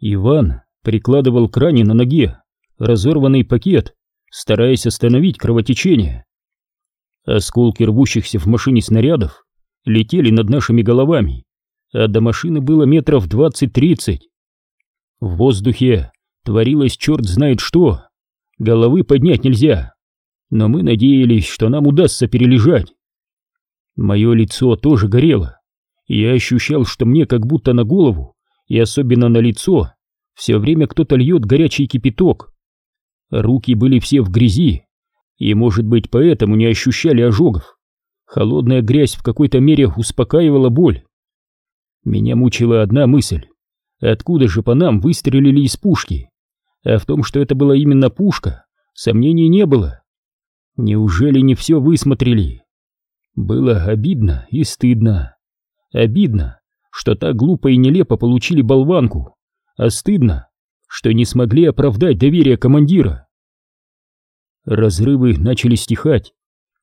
Иван прикладывал к ране на ноге разорванный пакет, стараясь остановить кровотечение. Осколки рвущихся в машине снарядов летели над нашими головами, а до машины было метров двадцать-тридцать. В воздухе творилось черт знает что, головы поднять нельзя, но мы надеялись, что нам удастся перележать. Мое лицо тоже горело, и я ощущал, что мне как будто на голову, и особенно на лицо, все время кто-то льет горячий кипяток. Руки были все в грязи, и, может быть, поэтому не ощущали ожогов. Холодная грязь в какой-то мере успокаивала боль. Меня мучила одна мысль. Откуда же по нам выстрелили из пушки? А в том, что это была именно пушка, сомнений не было. Неужели не все высмотрели? Было обидно и стыдно. Обидно, что так глупо и нелепо получили болванку, а стыдно, что не смогли оправдать доверие командира. Разрывы начали стихать,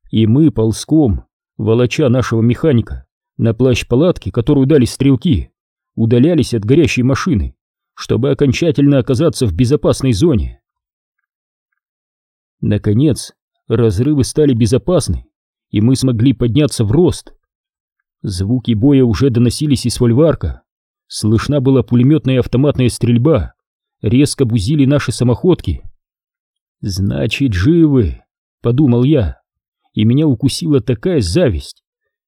и мы ползком, волоча нашего механика, на плащ палатки, которую дали стрелки, удалялись от горящей машины, чтобы окончательно оказаться в безопасной зоне. Наконец, разрывы стали безопасны, и мы смогли подняться в рост. Звуки боя уже доносились из фольварка, слышна была пулеметная и автоматная стрельба, резко бузили наши самоходки. «Значит, живы», — подумал я, и меня укусила такая зависть.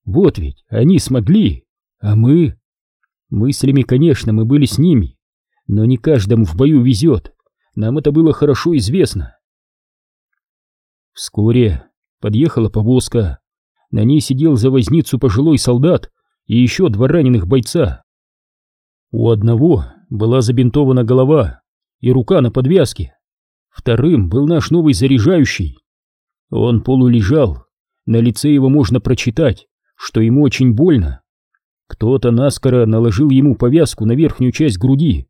Вот ведь они смогли, а мы... Мыслями, конечно, мы были с ними, но не каждому в бою везет, нам это было хорошо известно. Вскоре подъехала повозка, на ней сидел за возницу пожилой солдат и еще два раненых бойца. У одного была забинтована голова и рука на подвязке, вторым был наш новый заряжающий. Он полулежал, на лице его можно прочитать, что ему очень больно. Кто-то наскоро наложил ему повязку на верхнюю часть груди,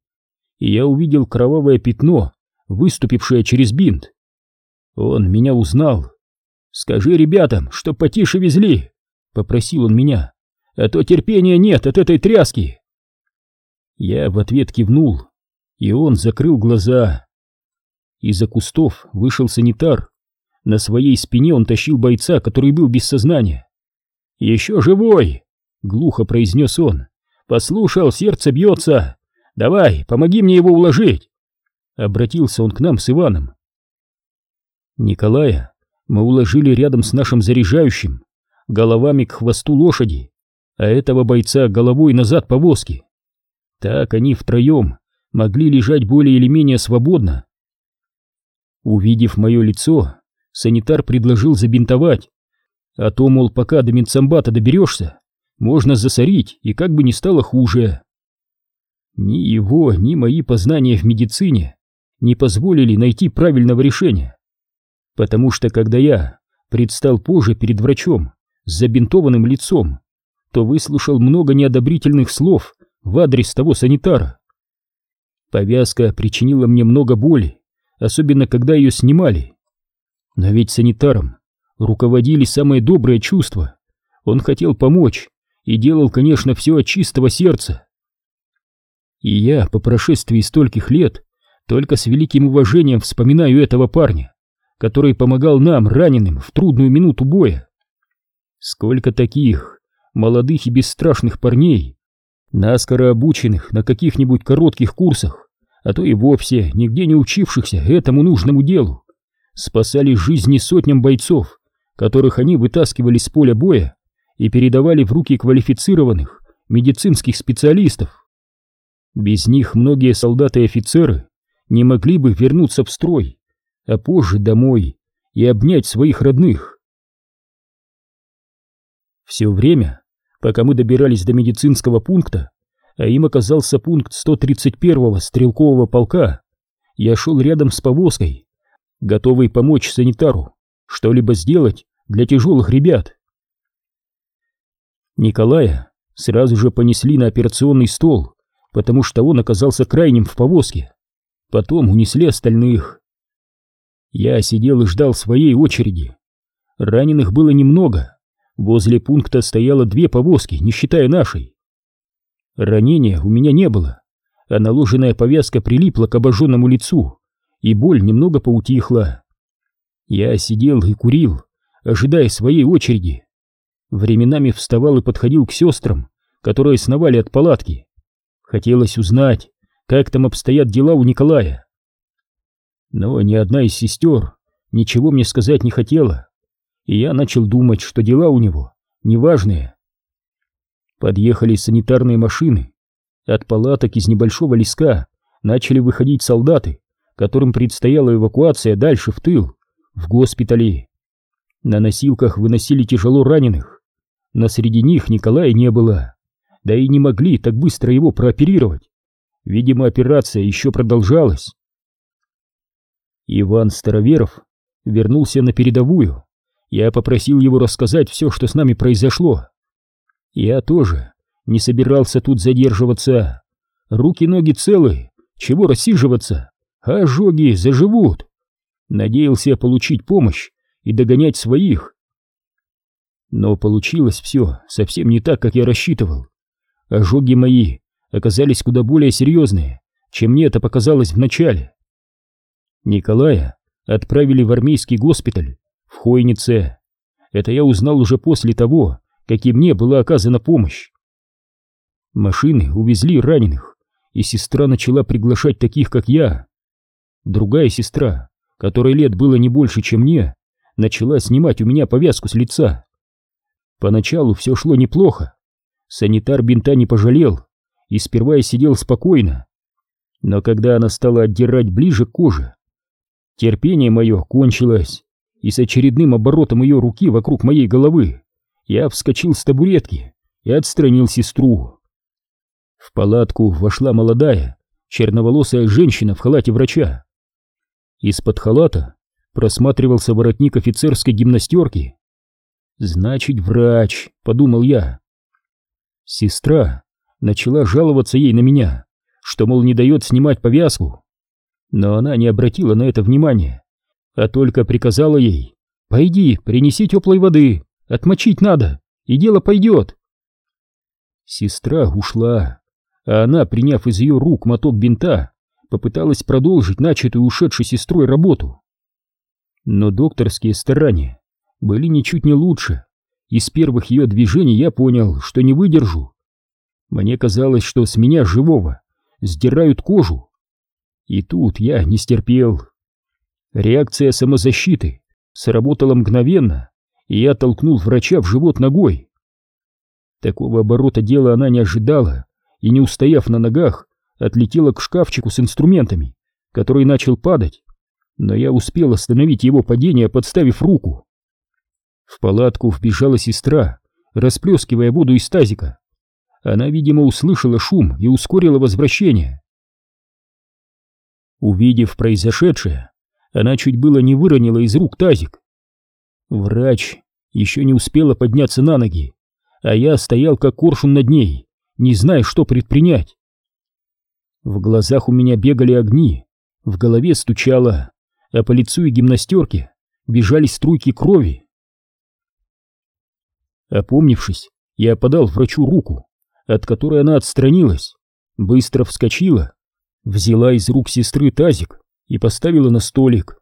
и я увидел кровавое пятно, выступившее через бинт. Он меня узнал. «Скажи ребятам, что потише везли», — попросил он меня, — «а то терпения нет от этой тряски». Я в ответ кивнул, и он закрыл глаза. Из-за кустов вышел санитар. На своей спине он тащил бойца, который был без сознания. «Еще живой!» — глухо произнес он. «Послушал, сердце бьется! Давай, помоги мне его уложить!» Обратился он к нам с Иваном. Николая мы уложили рядом с нашим заряжающим, головами к хвосту лошади, а этого бойца головой назад повозки. Так они втроем могли лежать более или менее свободно. Увидев мое лицо, санитар предложил забинтовать, а то, мол, пока до Минцамбата доберешься, можно засорить, и как бы не стало хуже. Ни его, ни мои познания в медицине не позволили найти правильного решения. Потому что, когда я предстал позже перед врачом с забинтованным лицом, то выслушал много неодобрительных слов в адрес того санитара. Повязка причинила мне много боли, особенно когда ее снимали. Но ведь санитаром руководили самые добрые чувства. Он хотел помочь и делал, конечно, все от чистого сердца. И я, по прошествии стольких лет, только с великим уважением вспоминаю этого парня, который помогал нам, раненым, в трудную минуту боя. Сколько таких молодых и бесстрашных парней, наскоро обученных на каких-нибудь коротких курсах, а то и вовсе нигде не учившихся этому нужному делу, спасали жизни сотням бойцов, которых они вытаскивали с поля боя и передавали в руки квалифицированных медицинских специалистов. Без них многие солдаты и офицеры не могли бы вернуться в строй, а позже домой и обнять своих родных. Все время, пока мы добирались до медицинского пункта, а им оказался пункт 131-го стрелкового полка, я шел рядом с повозкой, готовый помочь санитару, что-либо сделать для тяжелых ребят. Николая сразу же понесли на операционный стол, потому что он оказался крайним в повозке. Потом унесли остальных. Я сидел и ждал своей очереди. Раненых было немного. Возле пункта стояло две повозки, не считая нашей. Ранения у меня не было, а наложенная повязка прилипла к обожженному лицу, и боль немного поутихла. Я сидел и курил, ожидая своей очереди. Временами вставал и подходил к сестрам, которые сновали от палатки. Хотелось узнать, как там обстоят дела у Николая. Но ни одна из сестер ничего мне сказать не хотела, и я начал думать, что дела у него неважные. Подъехали санитарные машины. От палаток из небольшого леска начали выходить солдаты, которым предстояла эвакуация дальше в тыл, в госпитале. На носилках выносили тяжело раненых, но среди них Николая не было, да и не могли так быстро его прооперировать. Видимо, операция еще продолжалась. Иван Староверов вернулся на передовую. Я попросил его рассказать все, что с нами произошло. Я тоже не собирался тут задерживаться. Руки-ноги целы, чего рассиживаться, ожоги заживут. Надеялся получить помощь и догонять своих. Но получилось все совсем не так, как я рассчитывал. Ожоги мои оказались куда более серьезные, чем мне это показалось вначале. Николая отправили в армейский госпиталь в Хойнице. Это я узнал уже после того, как и мне была оказана помощь. Машины увезли раненых, и сестра начала приглашать таких, как я. Другая сестра, которой лет было не больше, чем мне, начала снимать у меня повязку с лица. Поначалу все шло неплохо. Санитар бинта не пожалел, и сперва я сидел спокойно. Но когда она стала отдирать ближе к коже, терпение мое кончилось, и с очередным оборотом ее руки вокруг моей головы я вскочил с табуретки и отстранил сестру. В палатку вошла молодая, черноволосая женщина в халате врача. Из-под халата просматривался воротник офицерской гимнастерки. «Значит, врач», — подумал я. Сестра начала жаловаться ей на меня, что, мол, не дает снимать повязку. Но она не обратила на это внимания, а только приказала ей «Пойди, принеси теплой воды, Отмочить надо, и дело пойдет. Сестра ушла, а она, приняв из ее рук моток бинта, попыталась продолжить начатую ушедшей сестрой работу. Но докторские старания были ничуть не лучше. Из первых ее движений я понял, что не выдержу. Мне казалось, что с меня живого сдирают кожу. И тут я не стерпел. Реакция самозащиты сработала мгновенно и я толкнул врача в живот ногой. Такого оборота дела она не ожидала и, не устояв на ногах, отлетела к шкафчику с инструментами, который начал падать, но я успел остановить его падение, подставив руку. В палатку вбежала сестра, расплескивая воду из тазика. Она, видимо, услышала шум и ускорила возвращение. Увидев произошедшее, она чуть было не выронила из рук тазик. Врач еще не успела подняться на ноги, а я стоял как коршун над ней, не зная, что предпринять. В глазах у меня бегали огни, в голове стучало, а по лицу и гимнастерке бежали струйки крови. Опомнившись, я подал врачу руку, от которой она отстранилась, быстро вскочила, взяла из рук сестры тазик и поставила на столик.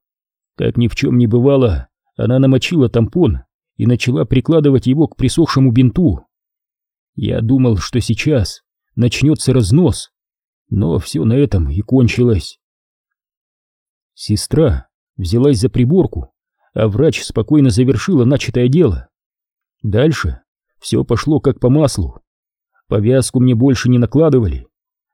Как ни в чем не бывало, она намочила тампон и начала прикладывать его к присохшему бинту. Я думал, что сейчас начнется разнос, но все на этом и кончилось. Сестра взялась за приборку, а врач спокойно завершила начатое дело. Дальше все пошло как по маслу. Повязку мне больше не накладывали.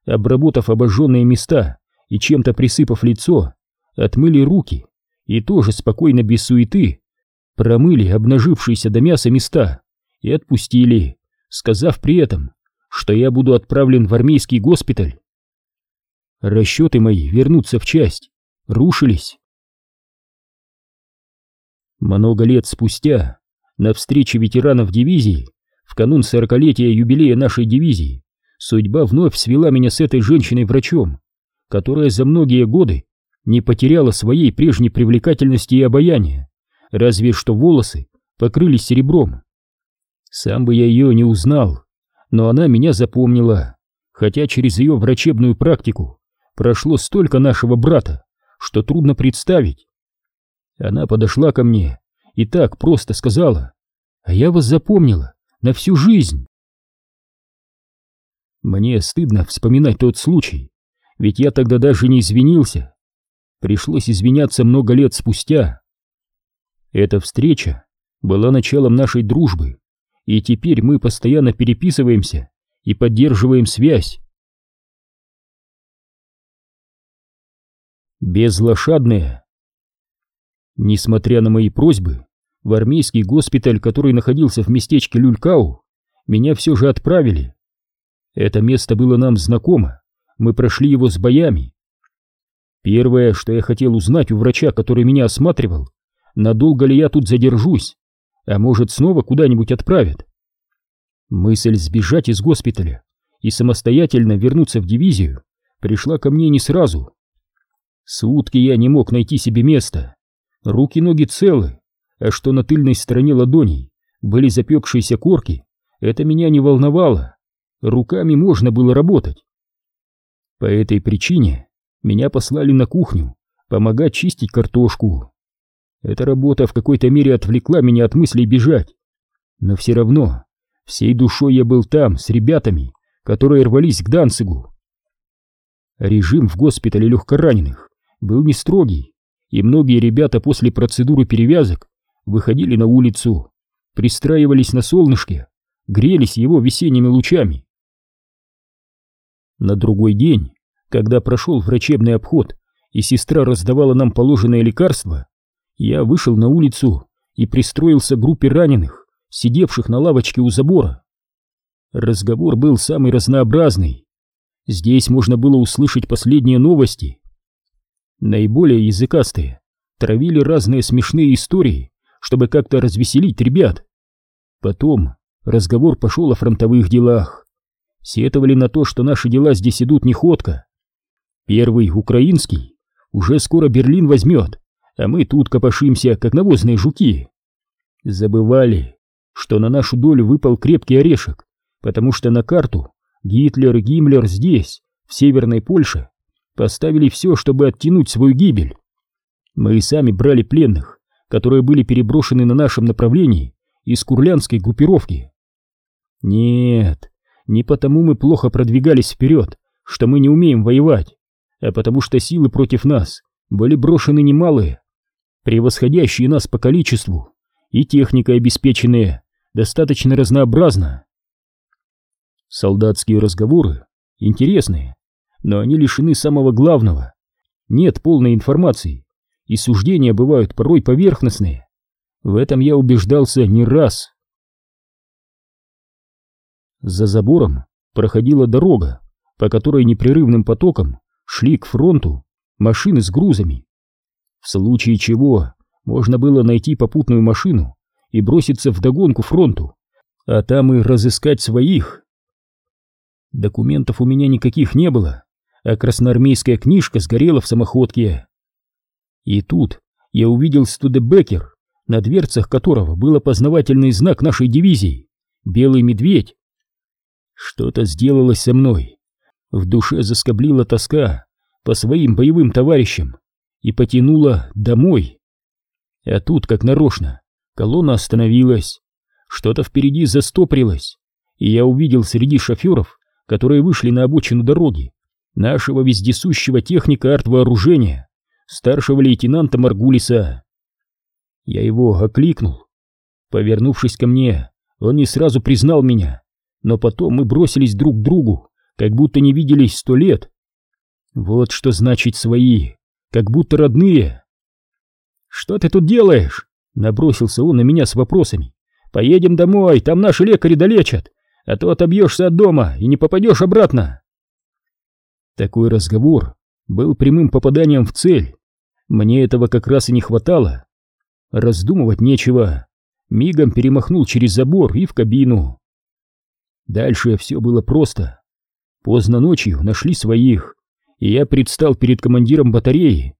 Обработав обожженные места и чем-то присыпав лицо, отмыли руки и тоже спокойно без суеты промыли обнажившиеся до мяса места и отпустили, сказав при этом, что я буду отправлен в армейский госпиталь. Расчеты мои вернуться в часть рушились. Много лет спустя, на встрече ветеранов дивизии, в канун сорокалетия юбилея нашей дивизии, судьба вновь свела меня с этой женщиной-врачом, которая за многие годы не потеряла своей прежней привлекательности и обаяния, разве что волосы покрылись серебром. Сам бы я ее не узнал, но она меня запомнила, хотя через ее врачебную практику прошло столько нашего брата, что трудно представить. Она подошла ко мне и так просто сказала, а я вас запомнила на всю жизнь. Мне стыдно вспоминать тот случай, ведь я тогда даже не извинился. Пришлось извиняться много лет спустя. Эта встреча была началом нашей дружбы, и теперь мы постоянно переписываемся и поддерживаем связь. Безлошадные. Несмотря на мои просьбы, в армейский госпиталь, который находился в местечке Люлькау, меня все же отправили. Это место было нам знакомо, мы прошли его с боями. Первое, что я хотел узнать у врача, который меня осматривал, надолго ли я тут задержусь, а может снова куда-нибудь отправят. Мысль сбежать из госпиталя и самостоятельно вернуться в дивизию пришла ко мне не сразу. Сутки я не мог найти себе места, руки-ноги целы, а что на тыльной стороне ладоней были запекшиеся корки, это меня не волновало, руками можно было работать. По этой причине меня послали на кухню помогать чистить картошку. Эта работа в какой-то мере отвлекла меня от мыслей бежать. Но все равно, всей душой я был там, с ребятами, которые рвались к Данцигу. Режим в госпитале легкораненых был не строгий, и многие ребята после процедуры перевязок выходили на улицу, пристраивались на солнышке, грелись его весенними лучами. На другой день, когда прошел врачебный обход и сестра раздавала нам положенное лекарство, я вышел на улицу и пристроился к группе раненых, сидевших на лавочке у забора. Разговор был самый разнообразный. Здесь можно было услышать последние новости. Наиболее языкастые травили разные смешные истории, чтобы как-то развеселить ребят. Потом разговор пошел о фронтовых делах. Сетовали на то, что наши дела здесь идут не ходко. Первый, украинский, уже скоро Берлин возьмет, а мы тут копошимся, как навозные жуки. Забывали, что на нашу долю выпал крепкий орешек, потому что на карту Гитлер и Гиммлер здесь, в Северной Польше, поставили все, чтобы оттянуть свою гибель. Мы и сами брали пленных, которые были переброшены на нашем направлении из курлянской группировки. Нет, не потому мы плохо продвигались вперед, что мы не умеем воевать, а потому что силы против нас были брошены немалые превосходящие нас по количеству, и техникой обеспеченные достаточно разнообразно. Солдатские разговоры интересные, но они лишены самого главного. Нет полной информации, и суждения бывают порой поверхностные. В этом я убеждался не раз. За забором проходила дорога, по которой непрерывным потоком шли к фронту машины с грузами. В случае чего можно было найти попутную машину и броситься в догонку фронту, а там и разыскать своих. Документов у меня никаких не было, а красноармейская книжка сгорела в самоходке. И тут я увидел Студебекер, на дверцах которого был опознавательный знак нашей дивизии — белый медведь. Что-то сделалось со мной. В душе заскоблила тоска по своим боевым товарищам и потянуло домой. А тут, как нарочно, колонна остановилась, что-то впереди застоприлось, и я увидел среди шоферов, которые вышли на обочину дороги, нашего вездесущего техника артвооружения, старшего лейтенанта Маргулиса. Я его окликнул. Повернувшись ко мне, он не сразу признал меня, но потом мы бросились друг к другу, как будто не виделись сто лет. Вот что значит свои как будто родные. «Что ты тут делаешь?» — набросился он на меня с вопросами. «Поедем домой, там наши лекари долечат, а то отобьешься от дома и не попадешь обратно». Такой разговор был прямым попаданием в цель. Мне этого как раз и не хватало. Раздумывать нечего. Мигом перемахнул через забор и в кабину. Дальше все было просто. Поздно ночью нашли своих и я предстал перед командиром батареи.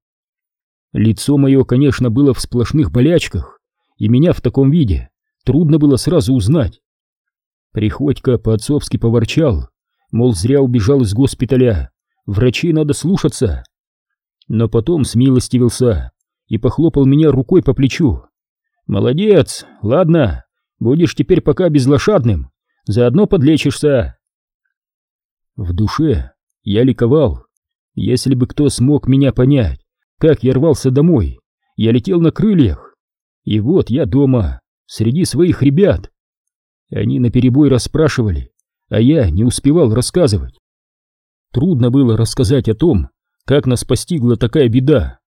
Лицо мое, конечно, было в сплошных болячках, и меня в таком виде трудно было сразу узнать. Приходько по-отцовски поворчал, мол, зря убежал из госпиталя, врачей надо слушаться. Но потом смилостивился и похлопал меня рукой по плечу. «Молодец, ладно, будешь теперь пока безлошадным, заодно подлечишься». В душе я ликовал. Если бы кто смог меня понять, как я рвался домой, я летел на крыльях. И вот я дома, среди своих ребят. Они наперебой расспрашивали, а я не успевал рассказывать. Трудно было рассказать о том, как нас постигла такая беда.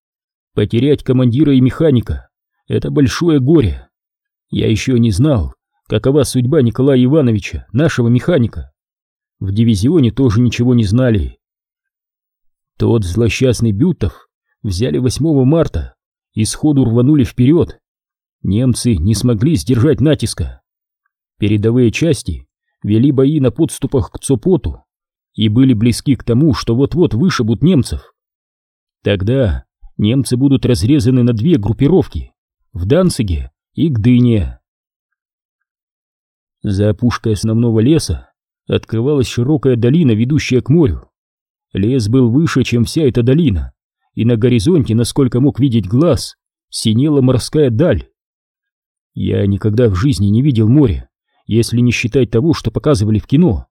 Потерять командира и механика — это большое горе. Я еще не знал, какова судьба Николая Ивановича, нашего механика. В дивизионе тоже ничего не знали. Тот злосчастный Бютов взяли 8 марта и сходу рванули вперед. Немцы не смогли сдержать натиска. Передовые части вели бои на подступах к Цопоту и были близки к тому, что вот-вот вышибут немцев. Тогда немцы будут разрезаны на две группировки — в Данциге и Гдыне. За опушкой основного леса открывалась широкая долина, ведущая к морю. Лес был выше, чем вся эта долина, и на горизонте, насколько мог видеть глаз, синела морская даль. Я никогда в жизни не видел море, если не считать того, что показывали в кино.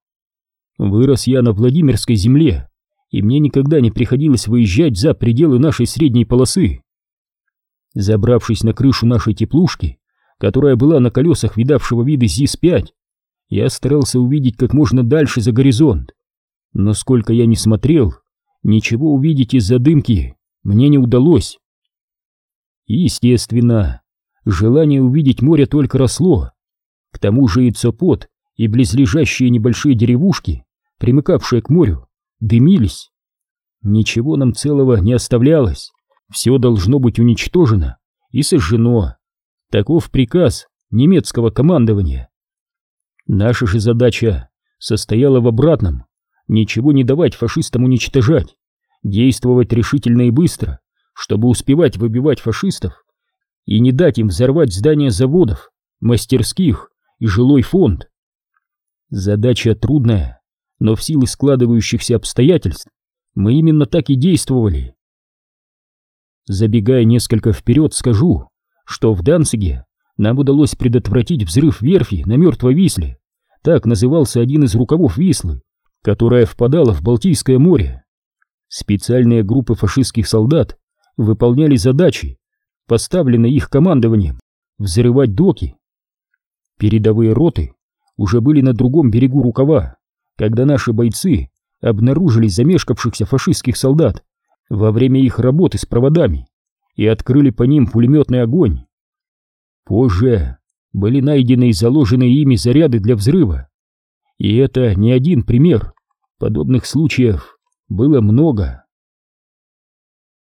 Вырос я на Владимирской земле, и мне никогда не приходилось выезжать за пределы нашей средней полосы. Забравшись на крышу нашей теплушки, которая была на колесах видавшего виды ЗИС-5, я старался увидеть как можно дальше за горизонт. Но сколько я не смотрел, ничего увидеть из-за дымки мне не удалось. Естественно, желание увидеть море только росло. К тому же и Цопот, и близлежащие небольшие деревушки, примыкавшие к морю, дымились. Ничего нам целого не оставлялось, все должно быть уничтожено и сожжено. Таков приказ немецкого командования. Наша же задача состояла в обратном, ничего не давать фашистам уничтожать, действовать решительно и быстро, чтобы успевать выбивать фашистов и не дать им взорвать здания заводов, мастерских и жилой фонд. Задача трудная, но в силу складывающихся обстоятельств мы именно так и действовали. Забегая несколько вперед, скажу, что в Данциге нам удалось предотвратить взрыв верфи на Мертвой Висле. Так назывался один из рукавов Вислы, которая впадала в Балтийское море. Специальные группы фашистских солдат выполняли задачи, поставленные их командованием, взрывать доки. Передовые роты уже были на другом берегу рукава, когда наши бойцы обнаружили замешкавшихся фашистских солдат во время их работы с проводами и открыли по ним пулеметный огонь. Позже были найдены и заложены ими заряды для взрыва. И это не один пример. Подобных случаев было много.